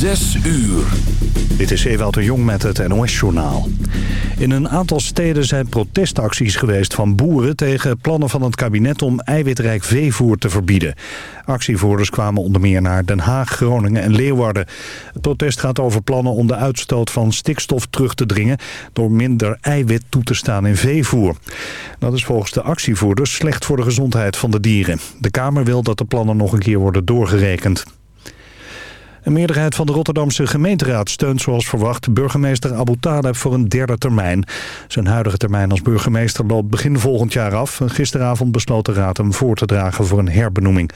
Zes uur. Dit is Ewout de Jong met het NOS-journaal. In een aantal steden zijn protestacties geweest van boeren... tegen plannen van het kabinet om eiwitrijk veevoer te verbieden. Actievoerders kwamen onder meer naar Den Haag, Groningen en Leeuwarden. Het protest gaat over plannen om de uitstoot van stikstof terug te dringen... door minder eiwit toe te staan in veevoer. Dat is volgens de actievoerders slecht voor de gezondheid van de dieren. De Kamer wil dat de plannen nog een keer worden doorgerekend. Een meerderheid van de Rotterdamse gemeenteraad steunt zoals verwacht burgemeester Abu Taleb voor een derde termijn. Zijn huidige termijn als burgemeester loopt begin volgend jaar af. Gisteravond besloot de raad hem voor te dragen voor een herbenoeming.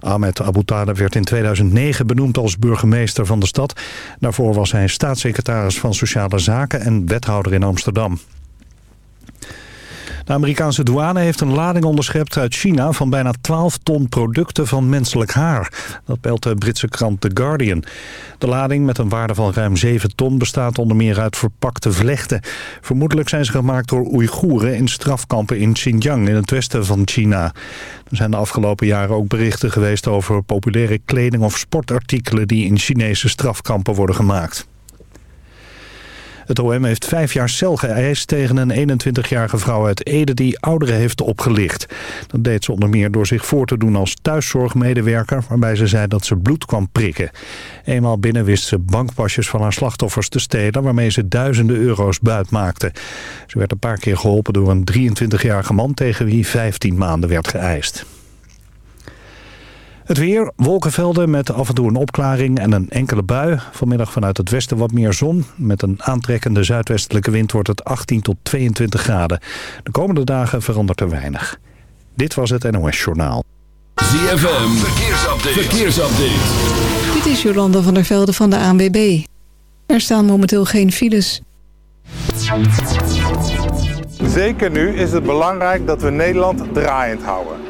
Ahmed Abu Taleb werd in 2009 benoemd als burgemeester van de stad. Daarvoor was hij staatssecretaris van Sociale Zaken en wethouder in Amsterdam. De Amerikaanse douane heeft een lading onderschept uit China... van bijna 12 ton producten van menselijk haar. Dat meldt de Britse krant The Guardian. De lading met een waarde van ruim 7 ton bestaat onder meer uit verpakte vlechten. Vermoedelijk zijn ze gemaakt door Oeigoeren in strafkampen in Xinjiang... in het westen van China. Er zijn de afgelopen jaren ook berichten geweest over populaire kleding of sportartikelen... die in Chinese strafkampen worden gemaakt. Het OM heeft vijf jaar cel geëist tegen een 21-jarige vrouw uit Ede die ouderen heeft opgelicht. Dat deed ze onder meer door zich voor te doen als thuiszorgmedewerker, waarbij ze zei dat ze bloed kwam prikken. Eenmaal binnen wist ze bankpasjes van haar slachtoffers te stelen, waarmee ze duizenden euro's buit maakte. Ze werd een paar keer geholpen door een 23-jarige man tegen wie 15 maanden werd geëist. Het weer, wolkenvelden met af en toe een opklaring en een enkele bui. Vanmiddag vanuit het westen wat meer zon. Met een aantrekkende zuidwestelijke wind wordt het 18 tot 22 graden. De komende dagen verandert er weinig. Dit was het NOS Journaal. ZFM, verkeersupdate. verkeersupdate. Dit is Jolanda van der Velde van de ANWB. Er staan momenteel geen files. Zeker nu is het belangrijk dat we Nederland draaiend houden.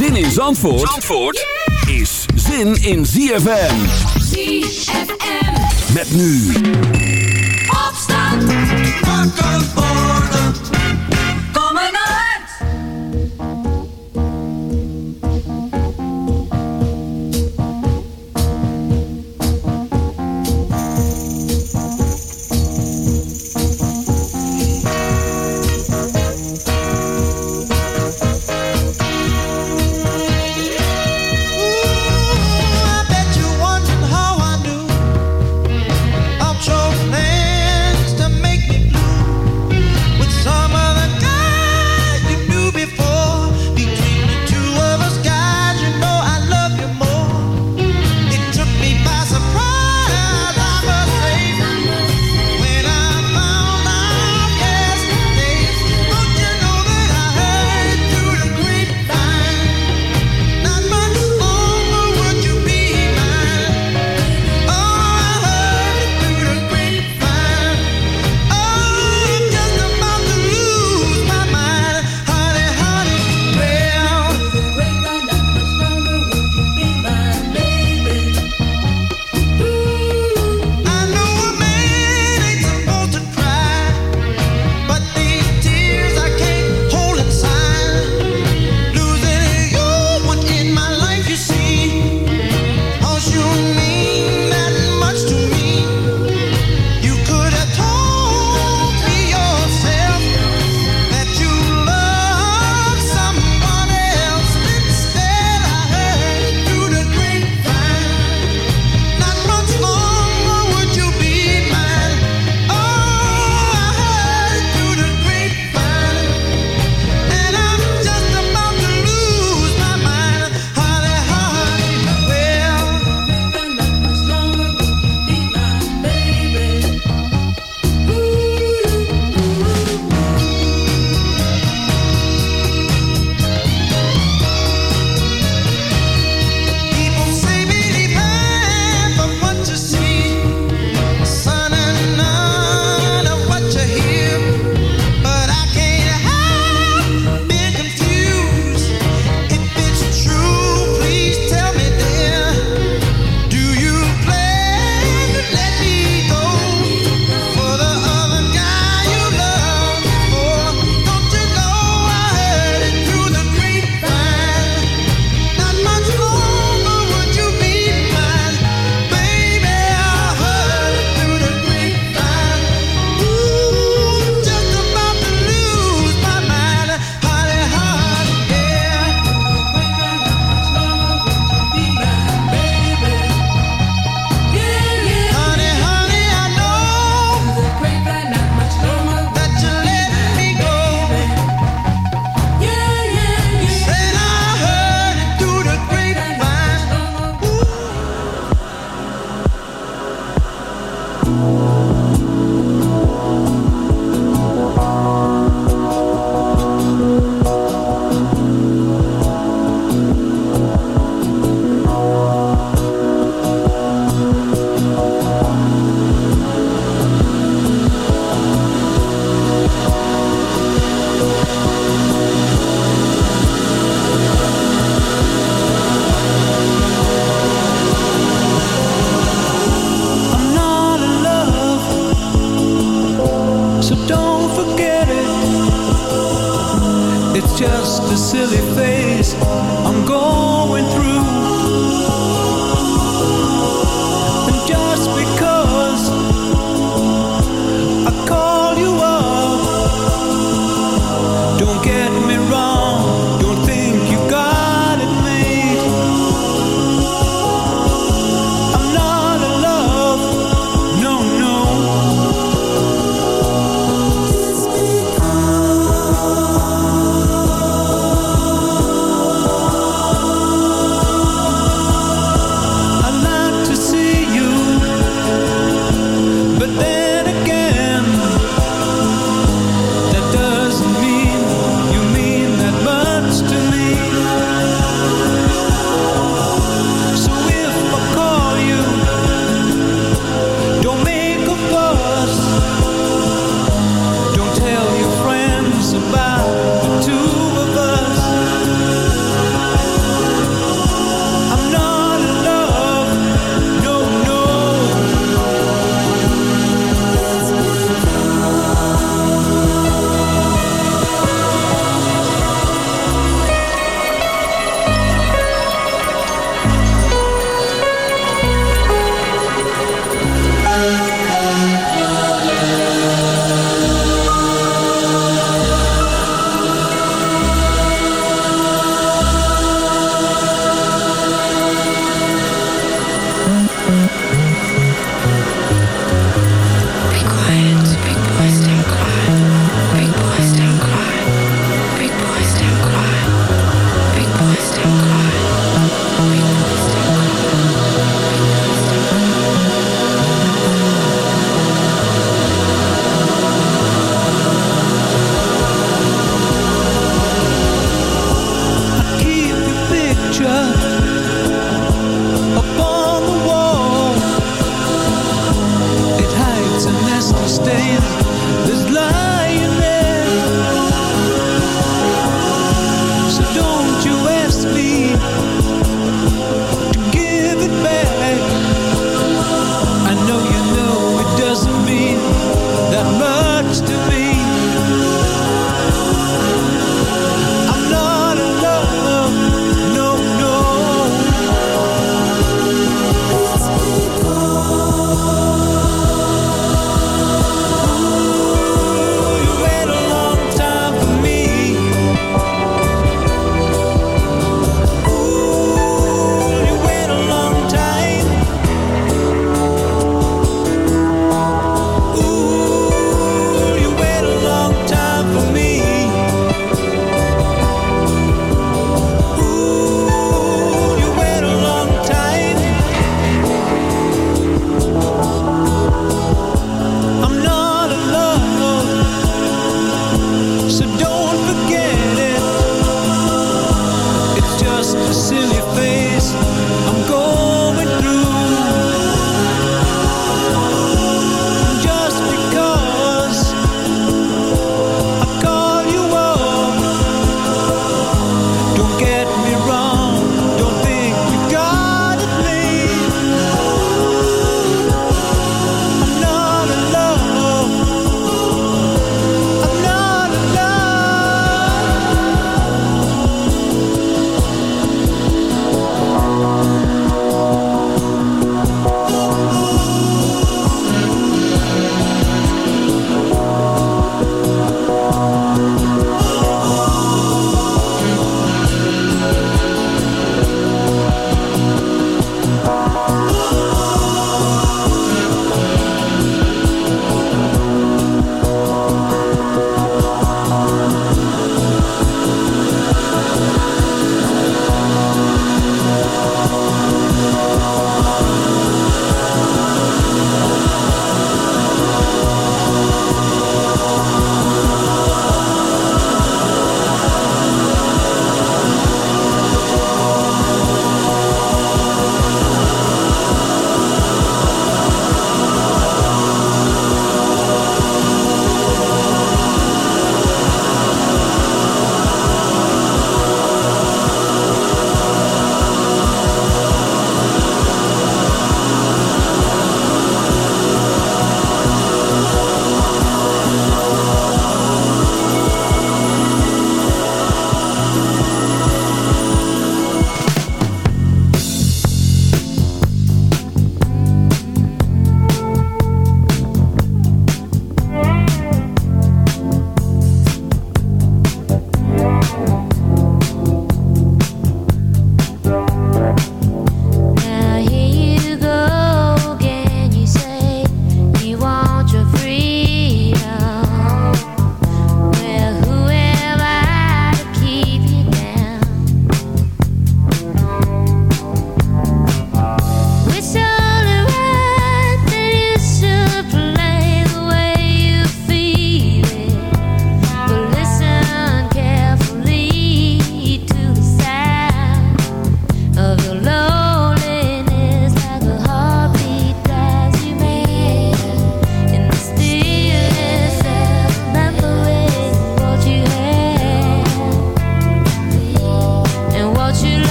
Zin in Zandvoort, Zandvoort is zin in ZFM. ZFM. Met nu. Opstand.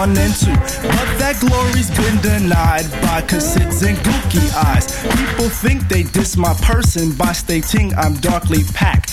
one and two. But that glory's been denied by cassids and gookie eyes. People think they diss my person by stating I'm darkly packed.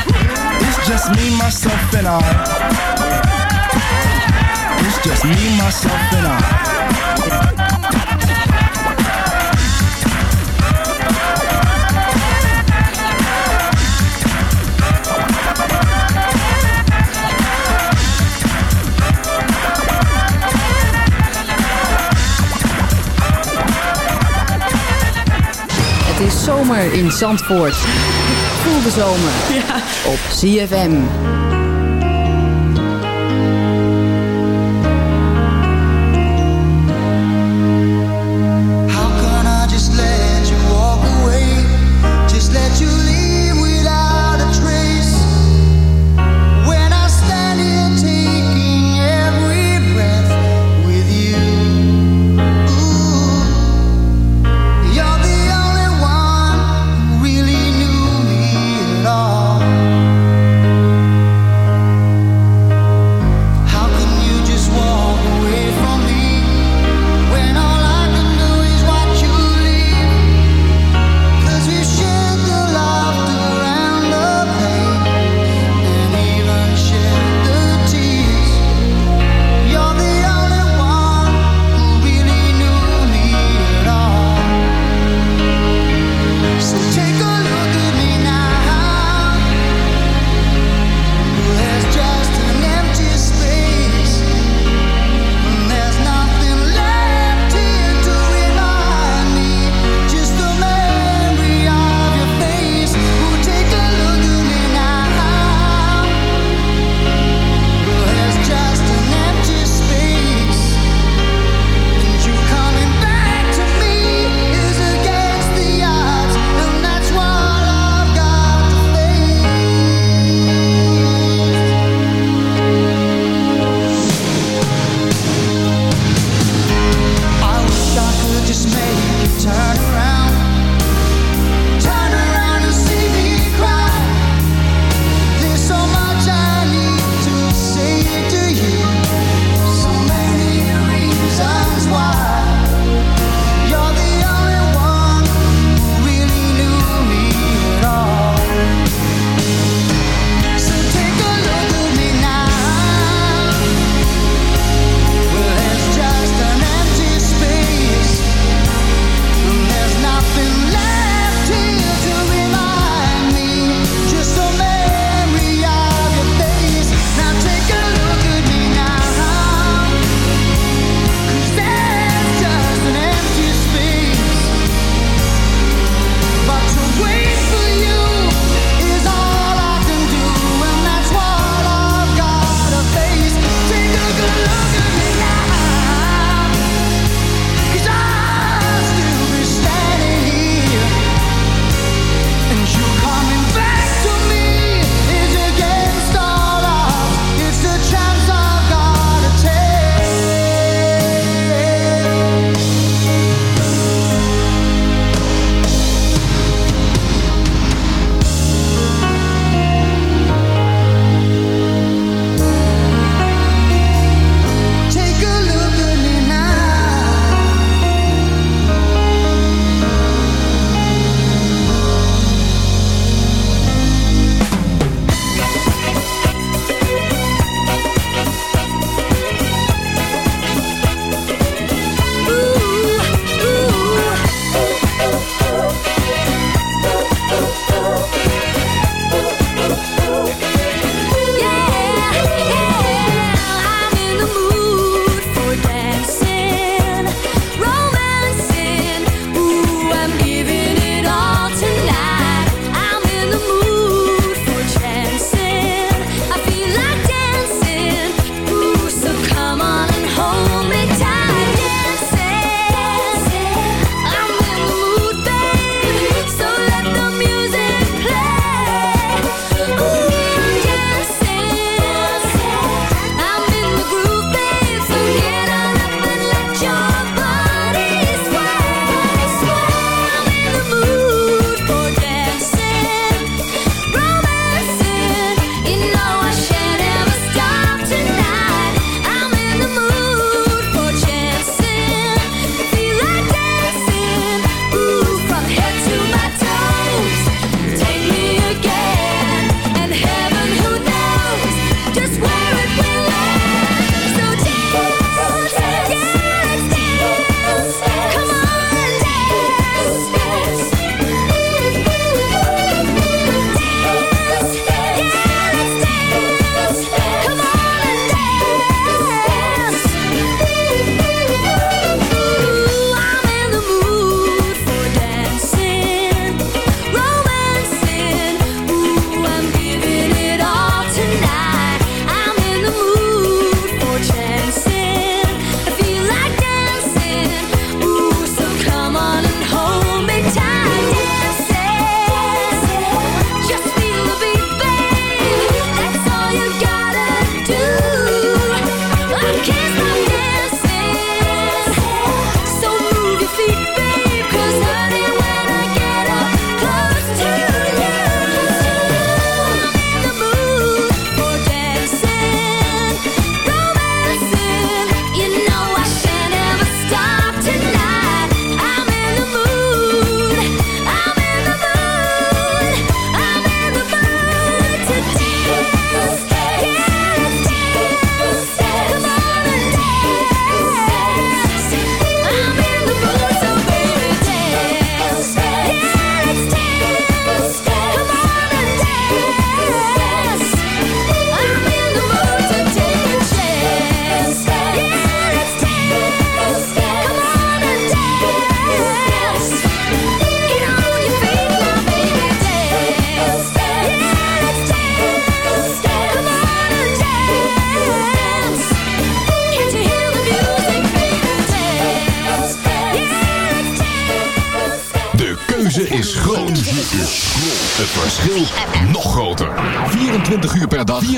Just me, myself, and I. It's just me, myself, and I. Het is zomer in Zandvoort. Voel de zomer op CFM.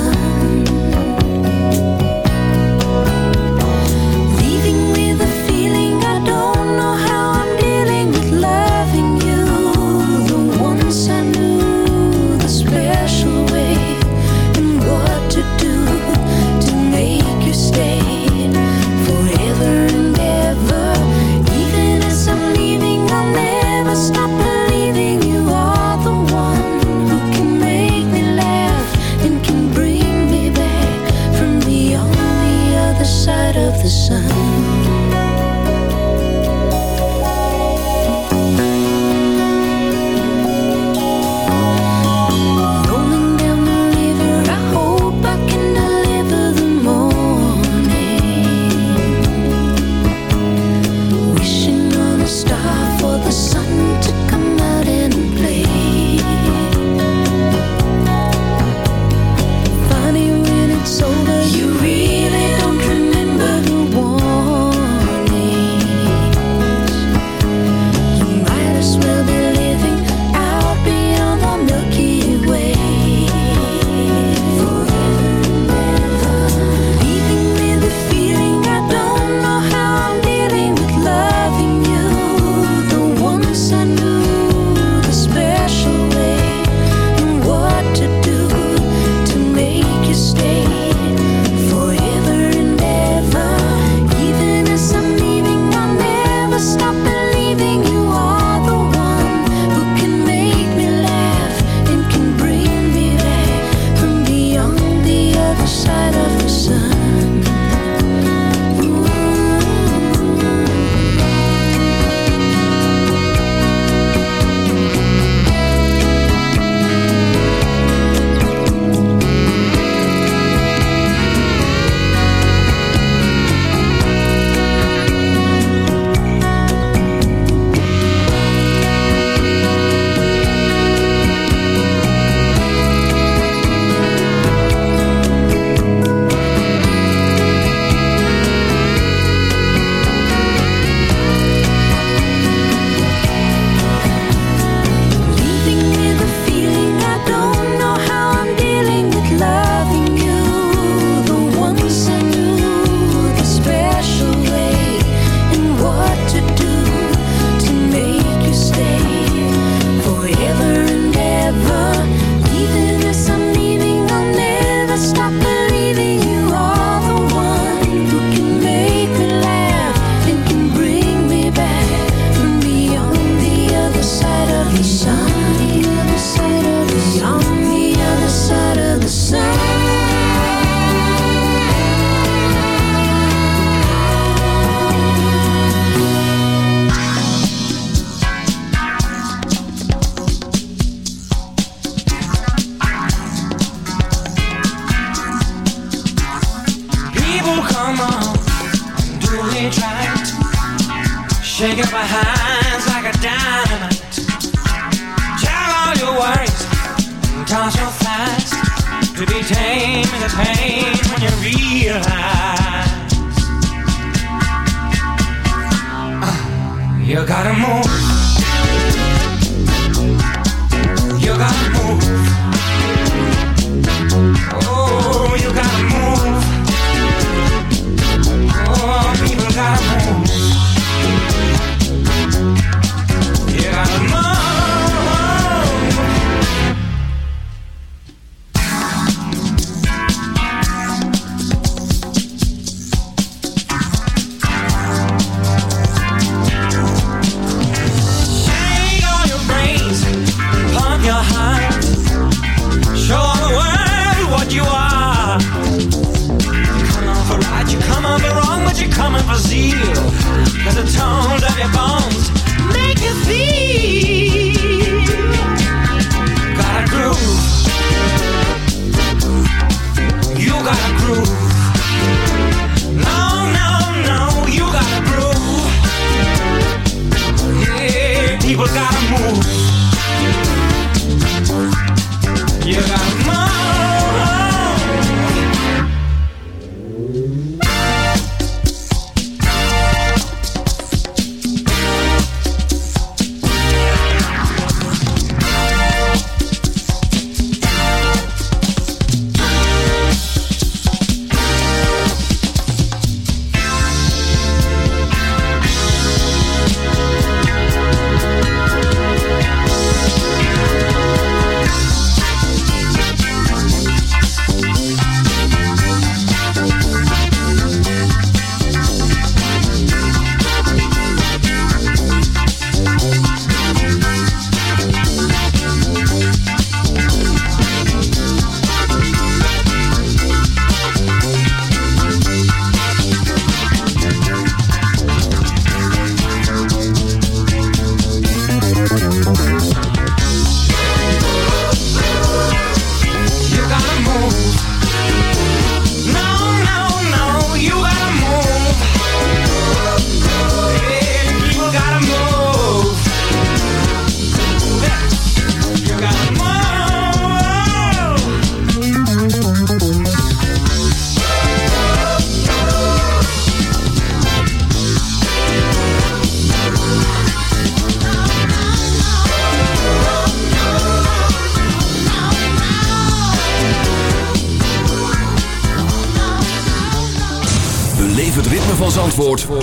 love